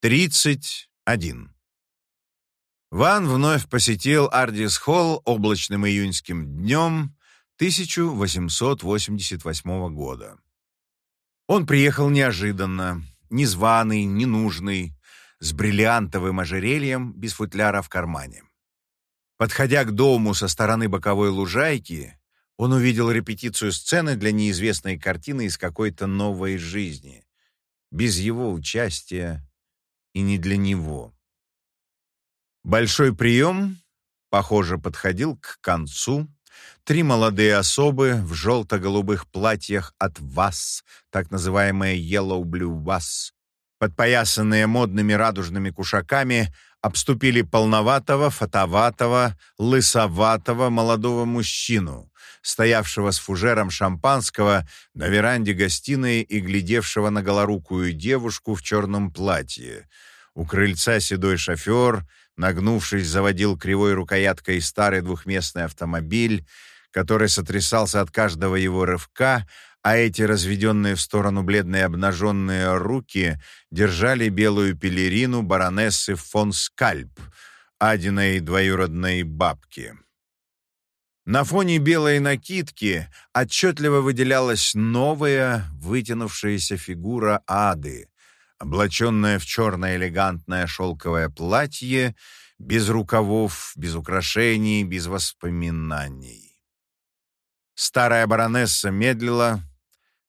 31. Ван вновь посетил Ардис-Холл облачным июньским днем 1888 года. Он приехал неожиданно, незваный, ненужный, с бриллиантовым ожерельем без футляра в кармане. Подходя к дому со стороны боковой лужайки, он увидел репетицию сцены для неизвестной картины из какой-то новой жизни, без его участия, и не для него. Большой прием, похоже, подходил к концу. Три молодые особы в желто-голубых платьях от ВАС, так называемые Yellow Blue VAS, подпоясанные модными радужными кушаками, обступили полноватого, фотоватого, лысоватого молодого мужчину, стоявшего с фужером шампанского на веранде гостиной и глядевшего на голорукую девушку в черном платье. У крыльца седой шофер, нагнувшись, заводил кривой рукояткой старый двухместный автомобиль, который сотрясался от каждого его рывка, а эти разведенные в сторону бледные обнаженные руки держали белую пелерину баронессы фон Скальп, Адиной двоюродной бабки. На фоне белой накидки отчетливо выделялась новая, вытянувшаяся фигура Ады, облаченная в черное элегантное шелковое платье, без рукавов, без украшений, без воспоминаний. Старая баронесса медлила,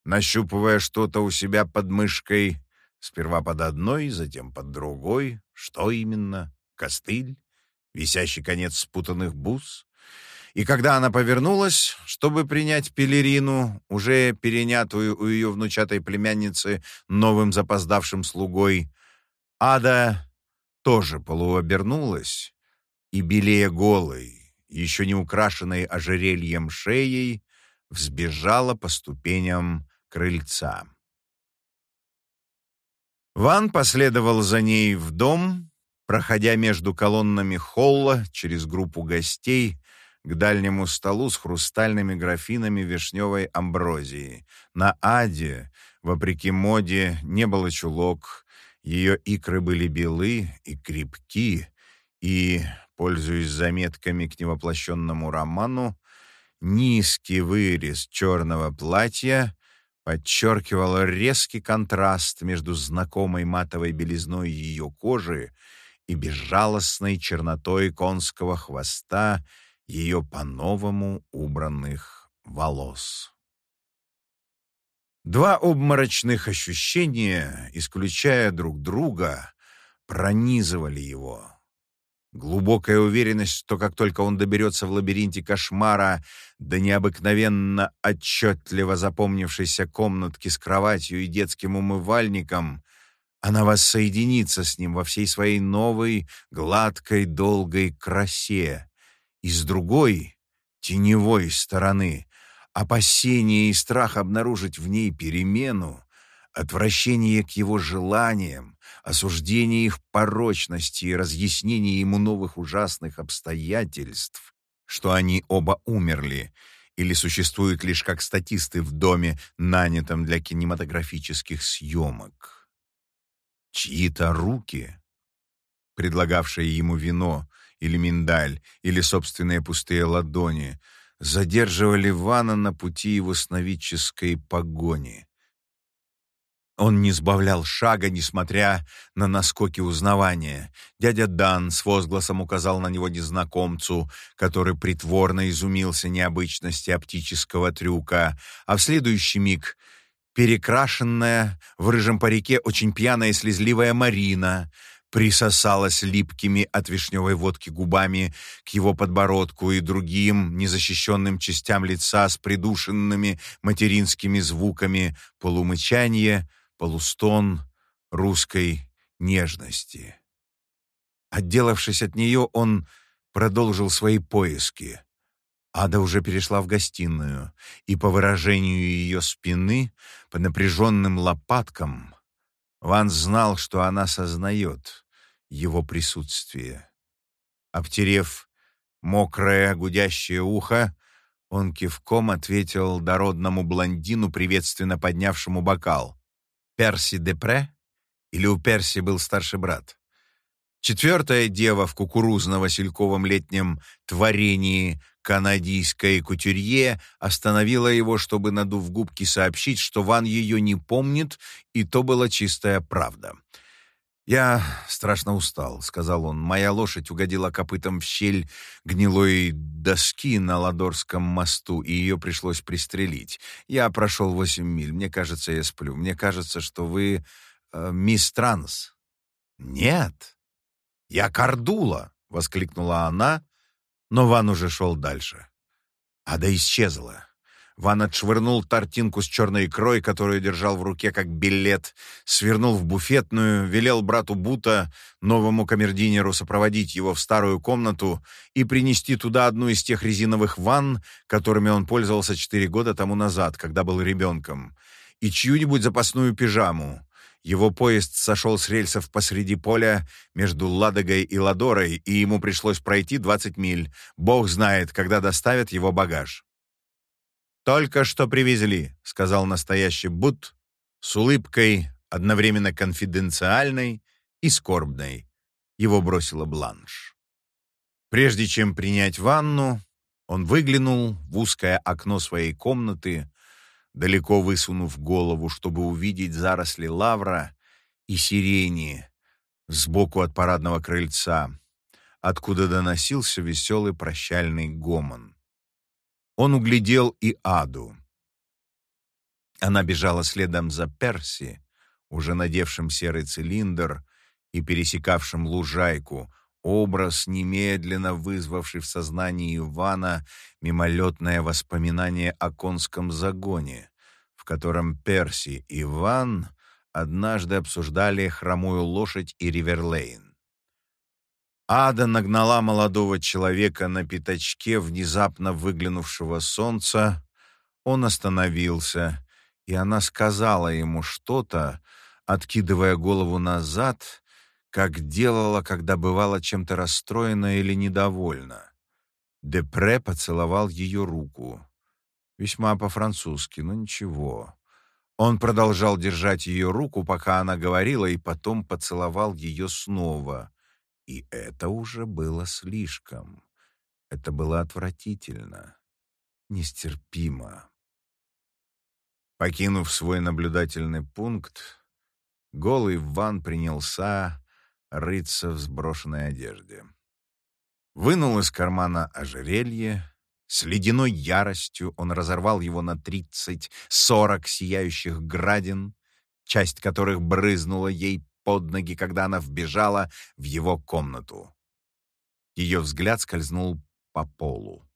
нащупывая что-то у себя под мышкой, сперва под одной, затем под другой. Что именно? Костыль? Висящий конец спутанных бус? И когда она повернулась, чтобы принять пелерину, уже перенятую у ее внучатой племянницы новым запоздавшим слугой, Ада тоже полуобернулась и, белее голой, еще не украшенной ожерельем шеей, взбежала по ступеням крыльца. Ван последовал за ней в дом, проходя между колоннами холла через группу гостей, к дальнему столу с хрустальными графинами вишневой амброзии. На Аде, вопреки моде, не было чулок, ее икры были белы и крепки, и, пользуясь заметками к невоплощенному роману, низкий вырез черного платья подчеркивал резкий контраст между знакомой матовой белизной ее кожи и безжалостной чернотой конского хвоста ее по-новому убранных волос. Два обморочных ощущения, исключая друг друга, пронизывали его. Глубокая уверенность, что как только он доберется в лабиринте кошмара до необыкновенно отчетливо запомнившейся комнатки с кроватью и детским умывальником, она воссоединится с ним во всей своей новой, гладкой, долгой красе, и с другой, теневой стороны, опасение и страх обнаружить в ней перемену, отвращение к его желаниям, осуждение их порочности и разъяснение ему новых ужасных обстоятельств, что они оба умерли или существуют лишь как статисты в доме, нанятом для кинематографических съемок. Чьи-то руки, предлагавшие ему вино, или миндаль, или собственные пустые ладони, задерживали Вана на пути его сновидческой погони. Он не сбавлял шага, несмотря на наскоки узнавания. Дядя Дан с возгласом указал на него незнакомцу, который притворно изумился необычности оптического трюка, а в следующий миг перекрашенная в рыжем парике очень пьяная и слезливая Марина — присосалась липкими от вишневой водки губами к его подбородку и другим незащищенным частям лица с придушенными материнскими звуками полумычание, полустон русской нежности. Отделавшись от нее, он продолжил свои поиски. Ада уже перешла в гостиную, и по выражению ее спины, по напряженным лопаткам, Ван знал, что она сознает его присутствие. Обтерев мокрое гудящее ухо, он кивком ответил дородному блондину, приветственно поднявшему бокал. «Перси Депре?» Или у Перси был старший брат? Четвертая дева в кукурузно-васильковом летнем творении канадийской кутюрье остановила его, чтобы, надув губки, сообщить, что Ван ее не помнит, и то была чистая правда. «Я страшно устал», — сказал он. «Моя лошадь угодила копытом в щель гнилой доски на Ладорском мосту, и ее пришлось пристрелить. Я прошел восемь миль. Мне кажется, я сплю. Мне кажется, что вы э, мисс Транс». «Нет», «Я Кардула!» — воскликнула она, но Ван уже шел дальше. Ада исчезла. Ван отшвырнул тортинку с черной икрой, которую держал в руке как билет, свернул в буфетную, велел брату Бута, новому камердинеру, сопроводить его в старую комнату и принести туда одну из тех резиновых ванн, которыми он пользовался четыре года тому назад, когда был ребенком, и чью-нибудь запасную пижаму, его поезд сошел с рельсов посреди поля между Ладогой и Ладорой, и ему пришлось пройти 20 миль. Бог знает, когда доставят его багаж. «Только что привезли», — сказал настоящий Бут с улыбкой, одновременно конфиденциальной и скорбной. Его бросила Бланш. Прежде чем принять ванну, он выглянул в узкое окно своей комнаты, далеко высунув голову, чтобы увидеть заросли лавра и сирени сбоку от парадного крыльца, откуда доносился веселый прощальный гомон. Он углядел и Аду. Она бежала следом за Перси, уже надевшим серый цилиндр и пересекавшим лужайку, образ, немедленно вызвавший в сознании Ивана мимолетное воспоминание о конском загоне, в котором Перси и Иван однажды обсуждали хромую лошадь и Риверлейн. Ада нагнала молодого человека на пятачке внезапно выглянувшего солнца. Он остановился, и она сказала ему что-то, откидывая голову назад как делала, когда бывала чем-то расстроена или недовольна. Депре поцеловал ее руку. Весьма по-французски, но ничего. Он продолжал держать ее руку, пока она говорила, и потом поцеловал ее снова. И это уже было слишком. Это было отвратительно, нестерпимо. Покинув свой наблюдательный пункт, голый Ван принялся рыться в сброшенной одежде. Вынул из кармана ожерелье. С ледяной яростью он разорвал его на тридцать-сорок сияющих градин, часть которых брызнула ей под ноги, когда она вбежала в его комнату. Ее взгляд скользнул по полу.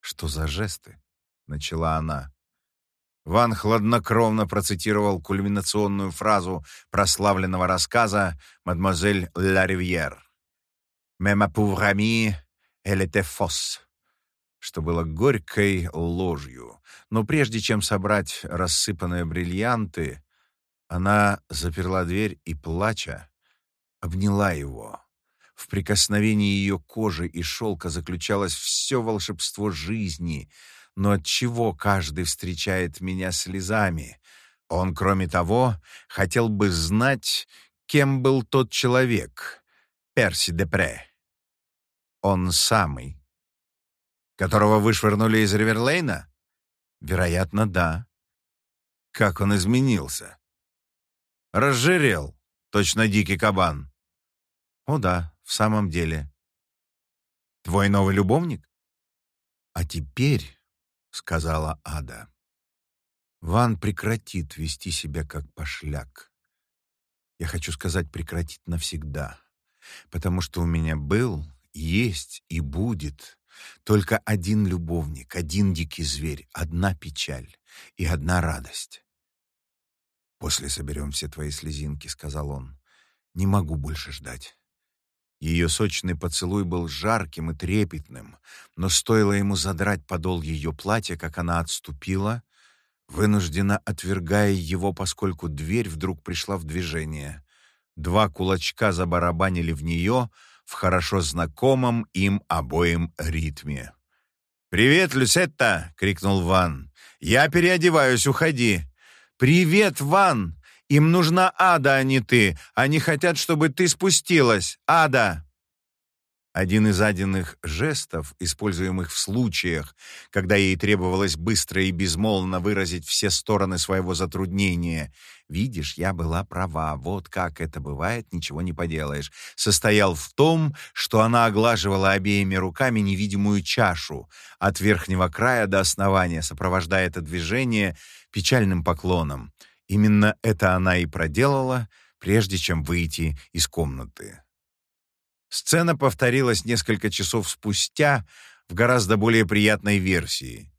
«Что за жесты?» — начала она. Ван хладнокровно процитировал кульминационную фразу прославленного рассказа «Мадемуазель Ла Ривьер». «Mais ma pauvre amie, elle était fausse», что было горькой ложью. Но прежде чем собрать рассыпанные бриллианты, она заперла дверь и, плача, обняла его. В прикосновении ее кожи и шелка заключалось все волшебство жизни — но от чего каждый встречает меня слезами? Он, кроме того, хотел бы знать, кем был тот человек, Перси Депре. Он самый. Которого вышвырнули из Риверлейна? Вероятно, да. Как он изменился? Разжирел, точно дикий кабан. О да, в самом деле. Твой новый любовник? А теперь — сказала Ада. «Ван прекратит вести себя как пошляк. Я хочу сказать, прекратит навсегда, потому что у меня был, есть и будет только один любовник, один дикий зверь, одна печаль и одна радость. «После соберем все твои слезинки», — сказал он. «Не могу больше ждать». Ее сочный поцелуй был жарким и трепетным, но стоило ему задрать подол ее платья, как она отступила, вынужденно отвергая его, поскольку дверь вдруг пришла в движение. Два кулачка забарабанили в нее в хорошо знакомом им обоим ритме. «Привет, Люсетта!» — крикнул Ван. «Я переодеваюсь, уходи!» «Привет, Ван! Им нужна Ада, а не ты. Они хотят, чтобы ты спустилась. Ада!» Один из аденных жестов, используемых в случаях, когда ей требовалось быстро и безмолвно выразить все стороны своего затруднения. «Видишь, я была права, вот как это бывает, ничего не поделаешь», состоял в том, что она оглаживала обеими руками невидимую чашу от верхнего края до основания, сопровождая это движение печальным поклоном. Именно это она и проделала, прежде чем выйти из комнаты. Сцена повторилась несколько часов спустя в гораздо более приятной версии.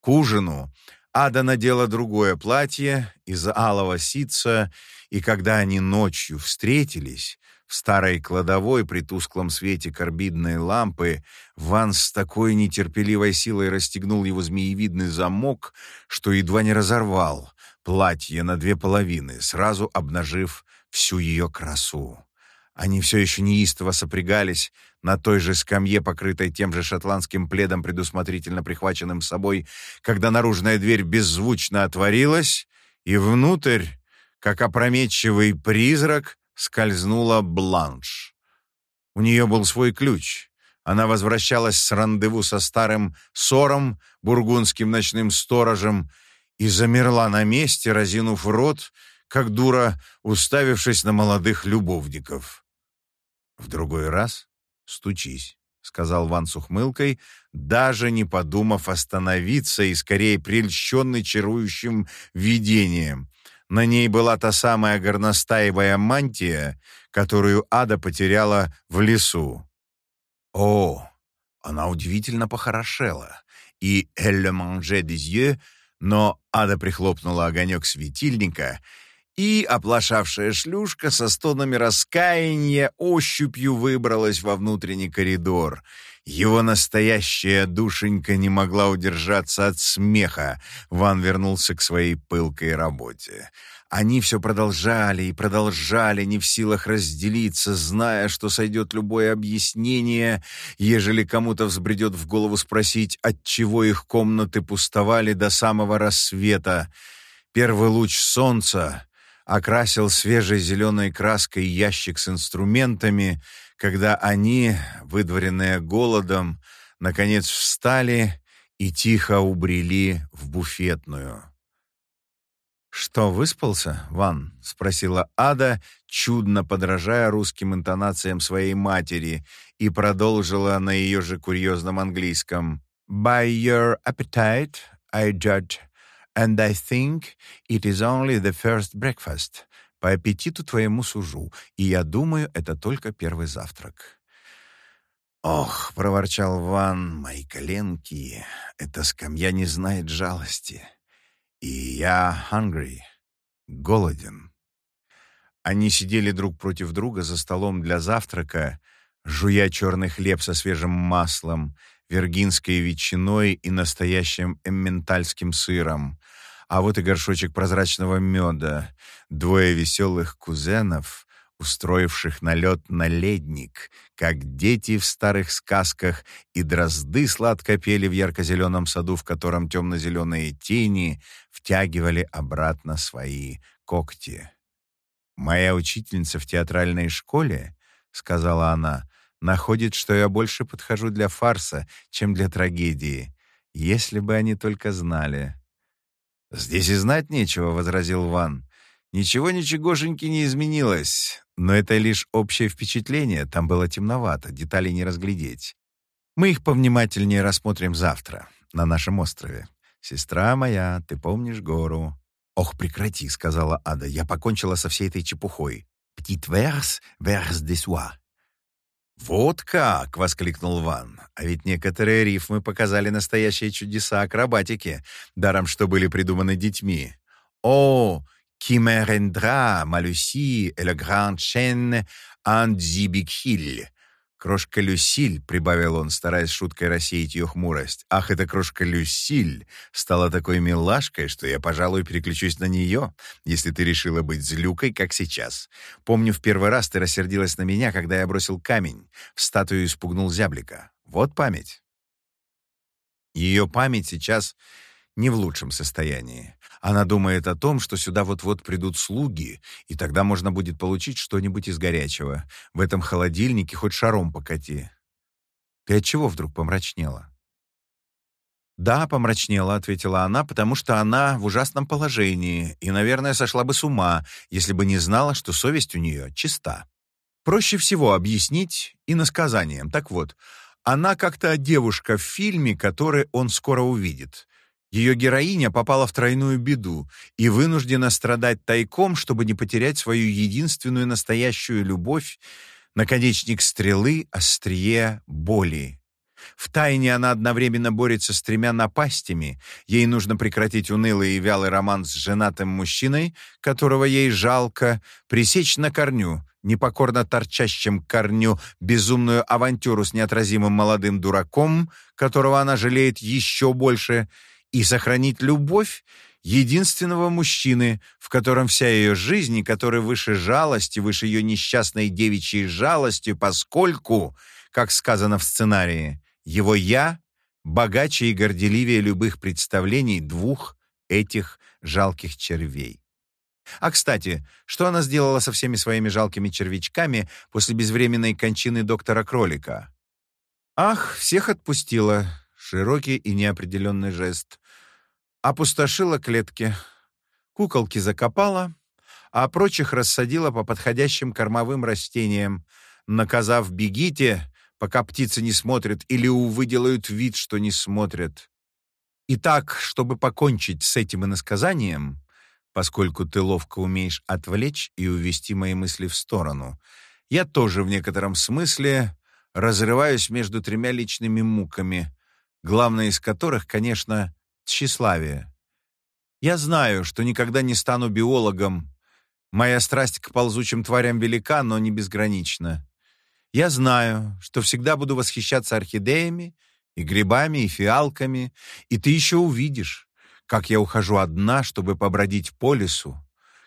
К ужину Ада надела другое платье из алого ситца, и когда они ночью встретились, в старой кладовой при тусклом свете карбидной лампы Ван с такой нетерпеливой силой расстегнул его змеевидный замок, что едва не разорвал платье на две половины, сразу обнажив всю ее красу. Они все еще неистово сопрягались на той же скамье, покрытой тем же шотландским пледом, предусмотрительно прихваченным собой, когда наружная дверь беззвучно отворилась, и внутрь, как опрометчивый призрак, скользнула Бланш. У нее был свой ключ. Она возвращалась с рандеву со старым Сором, бургундским ночным сторожем, и замерла на месте, разинув рот, как дура, уставившись на молодых любовников. «В другой раз стучись», — сказал Ван с ухмылкой, даже не подумав остановиться и скорее прельщенный чарующим видением. На ней была та самая горностаевая мантия, которую Ада потеряла в лесу. О, она удивительно похорошела, и «Elle mange des yeux», но Ада прихлопнула огонек светильника — и оплошавшая шлюшка со стонами раскаяния ощупью выбралась во внутренний коридор. Его настоящая душенька не могла удержаться от смеха. Ван вернулся к своей пылкой работе. Они все продолжали и продолжали, не в силах разделиться, зная, что сойдет любое объяснение, ежели кому-то взбредет в голову спросить, отчего их комнаты пустовали до самого рассвета. Первый луч солнца окрасил свежей зеленой краской ящик с инструментами, когда они, выдворенные голодом, наконец встали и тихо убрели в буфетную. «Что, выспался, Ван?» — спросила Ада, чудно подражая русским интонациям своей матери, и продолжила на ее же курьезном английском. «By your appetite, I judge and I think it is only the first breakfast. По аппетиту твоему сужу, и я думаю, это только первый завтрак». «Ох», — проворчал Ван, — «мои коленки, эта скамья не знает жалости. И я hungry, голоден». Они сидели друг против друга за столом для завтрака, жуя черный хлеб со свежим маслом, виргинской ветчиной и настоящим эмментальским сыром. А вот и горшочек прозрачного меда. Двое веселых кузенов, устроивших налет на ледник, как дети в старых сказках, и дрозды сладко пели в ярко-зеленом саду, в котором темно-зеленые тени втягивали обратно свои когти. «Моя учительница в театральной школе», — сказала она, находит, что я больше подхожу для фарса, чем для трагедии. Если бы они только знали. «Здесь и знать нечего», — возразил Ван. «Ничего ничегошеньки не изменилось, но это лишь общее впечатление, там было темновато, деталей не разглядеть. Мы их повнимательнее рассмотрим завтра, на нашем острове. Сестра моя, ты помнишь гору?» «Ох, прекрати», — сказала Ада, — «я покончила со всей этой чепухой. Verse, verse de soi. «Вот как!» — воскликнул Ван. «А ведь некоторые рифмы показали настоящие чудеса акробатики, даром что были придуманы детьми. О, qui me rendra, ma Lucie, «Крошка Люсиль», — прибавил он, стараясь шуткой рассеять ее хмурость. «Ах, эта крошка Люсиль стала такой милашкой, что я, пожалуй, переключусь на нее, если ты решила быть злюкой, как сейчас. Помню, в первый раз ты рассердилась на меня, когда я бросил камень, в статую испугнул зяблика. Вот память». Ее память сейчас не в лучшем состоянии. Она думает о том, что сюда вот-вот придут слуги, и тогда можно будет получить что-нибудь из горячего. В этом холодильнике хоть шаром покати. Ты от чего вдруг помрачнела? «Да, помрачнела», — ответила она, «потому что она в ужасном положении и, наверное, сошла бы с ума, если бы не знала, что совесть у нее чиста. Проще всего объяснить иносказанием. Так вот, она как-то девушка в фильме, который он скоро увидит. Ее героиня попала в тройную беду и вынуждена страдать тайком, чтобы не потерять свою единственную настоящую любовь, наконечник стрелы, острие боли. В тайне она одновременно борется с тремя напастями. Ей нужно прекратить унылый и вялый роман с женатым мужчиной, которого ей жалко, пресечь на корню, непокорно торчащим корню, безумную авантюру с неотразимым молодым дураком, которого она жалеет еще больше, и сохранить любовь единственного мужчины, в котором вся ее жизнь, который выше жалости, выше ее несчастной девичьей жалости, поскольку, как сказано в сценарии, его «я» богаче и горделивее любых представлений двух этих жалких червей. А, кстати, что она сделала со всеми своими жалкими червячками после безвременной кончины доктора Кролика? Ах, всех отпустила. Широкий и неопределенный жест. Опустошила клетки. Куколки закопала, а прочих рассадила по подходящим кормовым растениям, наказав «бегите», пока птицы не смотрят, или, увы, делают вид, что не смотрят. И так, чтобы покончить с этим иносказанием, поскольку ты ловко умеешь отвлечь и увести мои мысли в сторону, я тоже в некотором смысле разрываюсь между тремя личными муками, главная из которых, конечно, тщеславие. Я знаю, что никогда не стану биологом. Моя страсть к ползучим тварям велика, но не безгранична. Я знаю, что всегда буду восхищаться орхидеями и грибами, и фиалками, и ты еще увидишь, как я ухожу одна, чтобы побродить по лесу,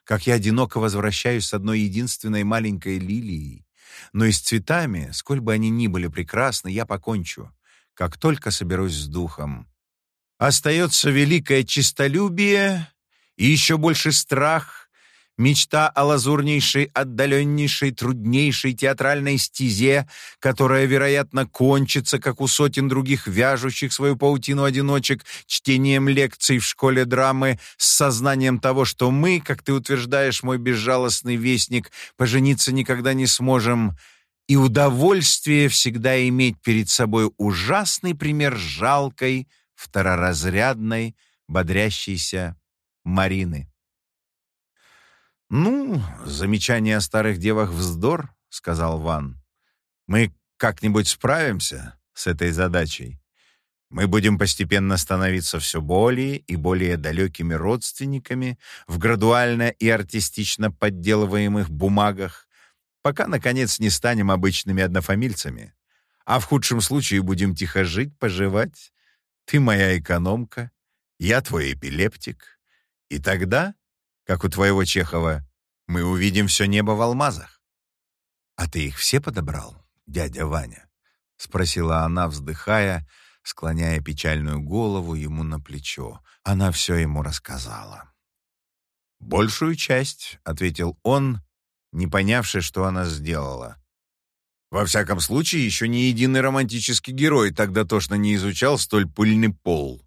как я одиноко возвращаюсь с одной единственной маленькой лилией. Но и с цветами, сколь бы они ни были прекрасны, я покончу, как только соберусь с духом. Остается великое чистолюбие и еще больше страх мечта о лазурнейшей, отдаленнейшей, труднейшей театральной стезе, которая, вероятно, кончится, как у сотен других вяжущих свою паутину одиночек, чтением лекций в школе драмы, с сознанием того, что мы, как ты утверждаешь, мой безжалостный вестник, пожениться никогда не сможем, и удовольствие всегда иметь перед собой ужасный пример жалкой, второразрядной, бодрящейся Марины. «Ну, замечание о старых девах вздор», — сказал Ван. «Мы как-нибудь справимся с этой задачей. Мы будем постепенно становиться все более и более далекими родственниками в градуально и артистично подделываемых бумагах, пока, наконец, не станем обычными однофамильцами. А в худшем случае будем тихо жить, поживать. Ты моя экономка, я твой эпилептик. И тогда как у твоего Чехова, мы увидим все небо в алмазах. А ты их все подобрал, дядя Ваня? Спросила она, вздыхая, склоняя печальную голову ему на плечо. Она все ему рассказала. «Большую часть», — ответил он, не понявший, что она сделала. Во всяком случае, еще ни единый романтический герой так дотошно не изучал столь пыльный пол.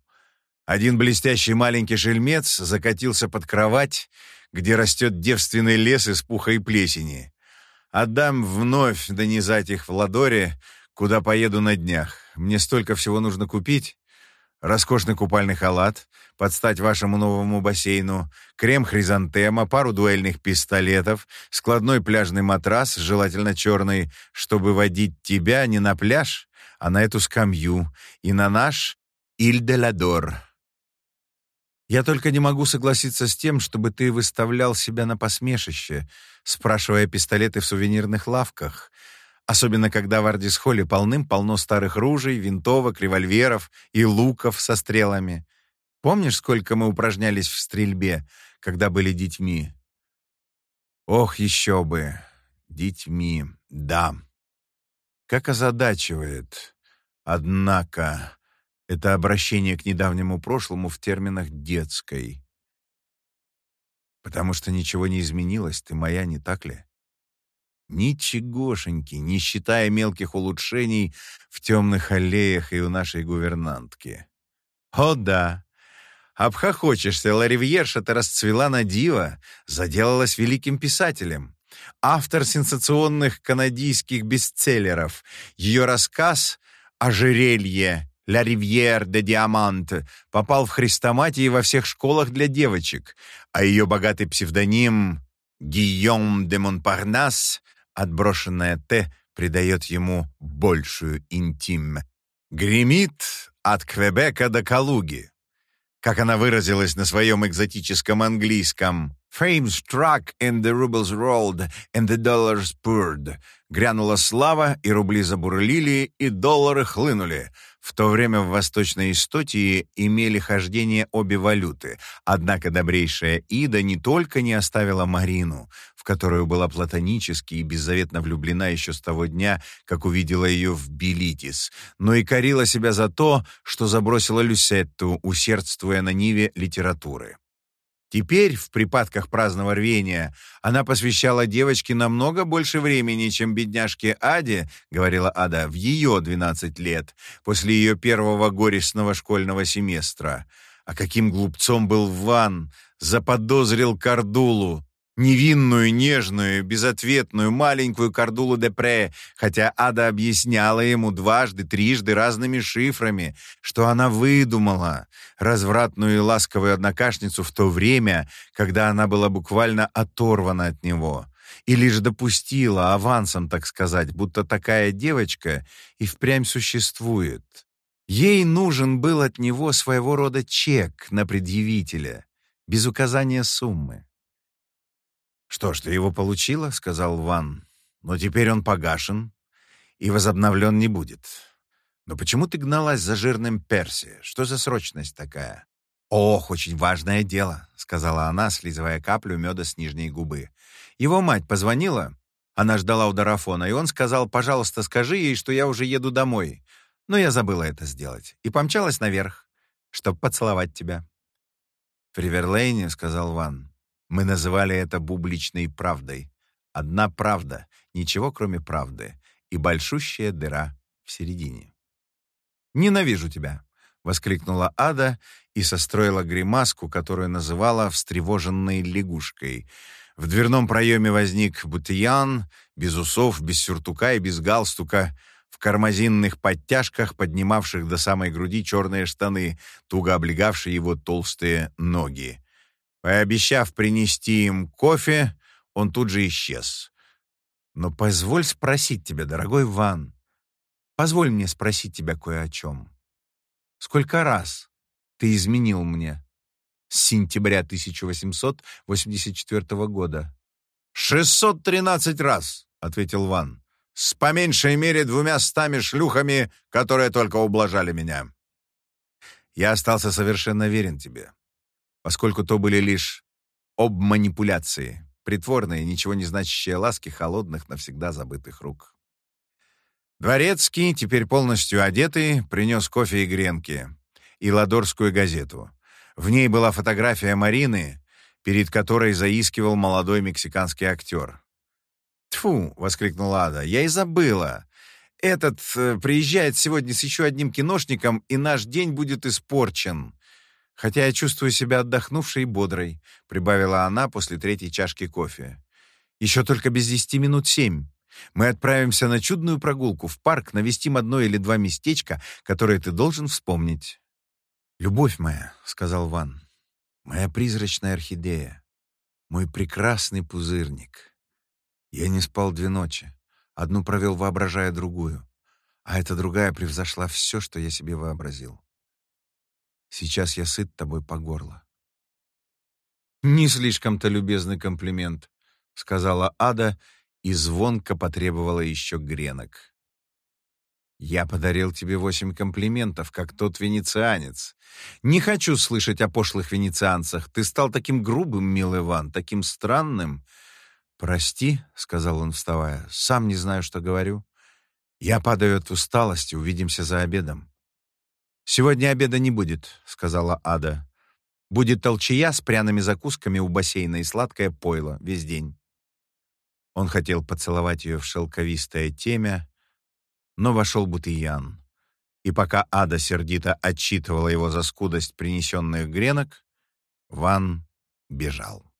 Один блестящий маленький жильмец закатился под кровать, где растет девственный лес из пуха и плесени. Отдам вновь донизать их в Ладоре, куда поеду на днях. Мне столько всего нужно купить. Роскошный купальный халат, подстать вашему новому бассейну, крем-хризантема, пару дуэльных пистолетов, складной пляжный матрас, желательно черный, чтобы водить тебя не на пляж, а на эту скамью и на наш Иль-де-Ладор. Я только не могу согласиться с тем, чтобы ты выставлял себя на посмешище, спрашивая пистолеты в сувенирных лавках, особенно когда в Ардисхолле полным-полно старых ружей, винтовок, револьверов и луков со стрелами. Помнишь, сколько мы упражнялись в стрельбе, когда были детьми? Ох, еще бы! Детьми, да. Как озадачивает. Однако, Это обращение к недавнему прошлому в терминах детской. Потому что ничего не изменилось, ты моя, не так ли? Ничегошеньки, не считая мелких улучшений в темных аллеях и у нашей гувернантки. О да, обхохочешься, Ларивьерша-то расцвела на диво, заделалась великим писателем. Автор сенсационных канадийских бестселлеров. Ее рассказ «Ожерелье» «Ля Ривьер де Диамант» попал в хрестоматии во всех школах для девочек, а ее богатый псевдоним «Гийом де Монпарнас» Отброшенное «Т» придает ему большую интим. Гремит от Квебека до Калуги. Как она выразилась на своем экзотическом английском «Fame struck and the rubles rolled and the dollars poured». Грянула слава, и рубли забурлили, и доллары хлынули. В то время в Восточной Истотии имели хождение обе валюты, однако добрейшая Ида не только не оставила Марину, которую была платонически и беззаветно влюблена еще с того дня, как увидела ее в Билитис, но и корила себя за то, что забросила Люсетту, усердствуя на ниве литературы. Теперь, в припадках праздного рвения, она посвящала девочке намного больше времени, чем бедняжке Аде, говорила Ада, в ее 12 лет, после ее первого горестного школьного семестра. А каким глупцом был Ван, заподозрил Кардулу, невинную, нежную, безответную маленькую Кардулу Депре, хотя Ада объясняла ему дважды, трижды разными шифрами, что она выдумала развратную и ласковую однокашницу в то время, когда она была буквально оторвана от него, и лишь допустила авансом, так сказать, будто такая девочка и впрямь существует. Ей нужен был от него своего рода чек на предъявителя, без указания суммы. «Что ж, ты его получила?» — сказал Ван. «Но теперь он погашен и возобновлен не будет. Но почему ты гналась за жирным Перси? Что за срочность такая?» «Ох, очень важное дело», — сказала она, слизывая каплю меда с нижней губы. «Его мать позвонила?» Она ждала у Дарафона, и он сказал, «Пожалуйста, скажи ей, что я уже еду домой». Но я забыла это сделать и помчалась наверх, чтобы поцеловать тебя. «В Риверлейне», — сказал Ван, мы называли это бубличной правдой. Одна правда, ничего кроме правды, и большущая дыра в середине. «Ненавижу тебя!» — воскликнула Ада и состроила гримаску, которую называла встревоженной лягушкой. В дверном проеме возник Бутиян, без усов, без сюртука и без галстука, в кармазинных подтяжках, поднимавших до самой груди черные штаны, туго облегавшие его толстые ноги. Пообещав принести им кофе, он тут же исчез. «Но позволь спросить тебя, дорогой Ван, позволь мне спросить тебя кое о чем. Сколько раз ты изменил мне с сентября 1884 года?» «Шестьсот тринадцать раз», — ответил Ван, «с по меньшей мере двумя стами шлюхами, которые только ублажали меня». «Я остался совершенно верен тебе поскольку то были лишь обманипуляции, притворные, ничего не значащие ласки холодных, навсегда забытых рук. Дворецкий, теперь полностью одетый, принес кофе и гренки и ладорскую газету. В ней была фотография Марины, перед которой заискивал молодой мексиканский актер. «Тьфу!» — воскликнула Ада. «Я и забыла. Этот э, приезжает сегодня с еще одним киношником, и наш день будет испорчен хотя я чувствую себя отдохнувшей и бодрой», — прибавила она после третьей чашки кофе. «Еще только без десяти минут семь. Мы отправимся на чудную прогулку в парк, навестим одно или два местечка, которые ты должен вспомнить». «Любовь моя», — сказал Ван, — «моя призрачная орхидея, мой прекрасный пузырник. Я не спал две ночи, одну провел, воображая другую, а эта другая превзошла все, что я себе вообразил. Сейчас я сыт тобой по горло. «Не слишком-то любезный комплимент», — сказала Ада и звонко потребовала еще гренок. «Я подарил тебе восемь комплиментов, как тот венецианец. Не хочу слышать о пошлых венецианцах. Ты стал таким грубым, милый Иван, таким странным». «Прости», — сказал он, вставая, — «сам не знаю, что говорю. Я падаю от усталости, увидимся за обедом». «Сегодня обеда не будет», — сказала Ада. «Будет толчая с пряными закусками у бассейна и сладкое пойло весь день». Он хотел поцеловать ее в шелковистое темя, но вошел Бутыян. И пока Ада сердито отчитывала его за скудость принесенных гренок, Ван бежал.